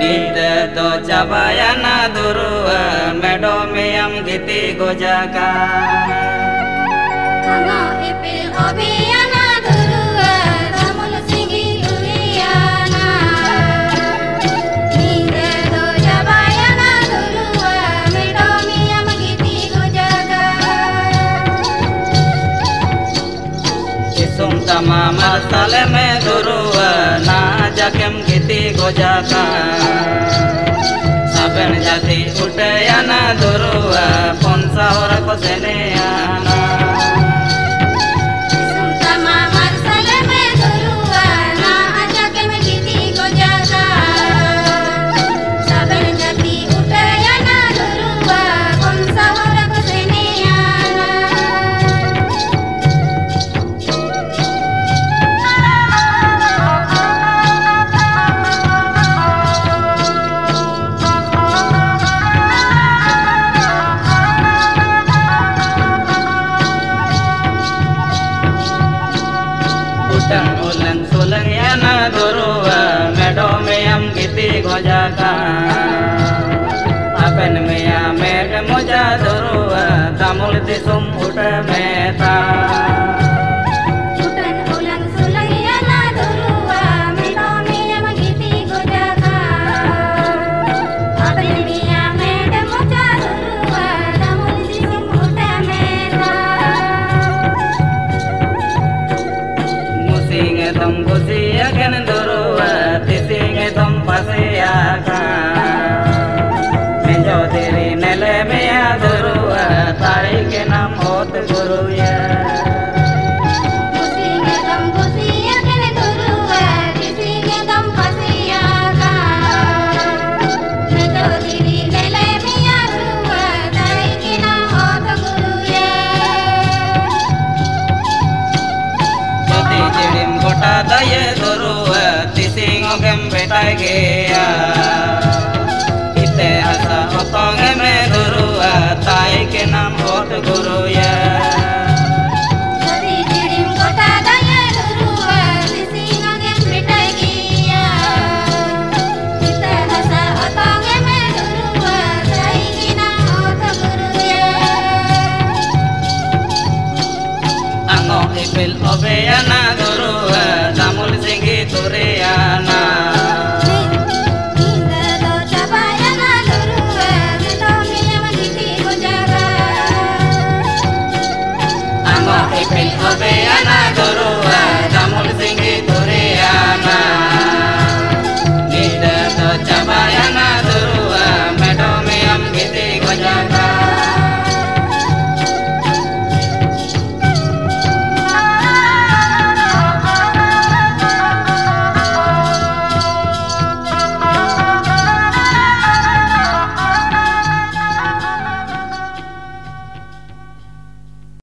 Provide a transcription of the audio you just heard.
Nida do jabayana durua medo meyam giti gojaka Ano ipil obeyana Isum tama marsale me durua na jakem giti gojaka Saben jati utayana durua ponsa ora Utang ulang sulang yana durua medo meyam giti gojaka Aben meya med moja durua tamul disum uta meta ogem betai gea Ite asa otong eme durua tai ke nam hot guru ya Jadi jirim kota daya durua Sisi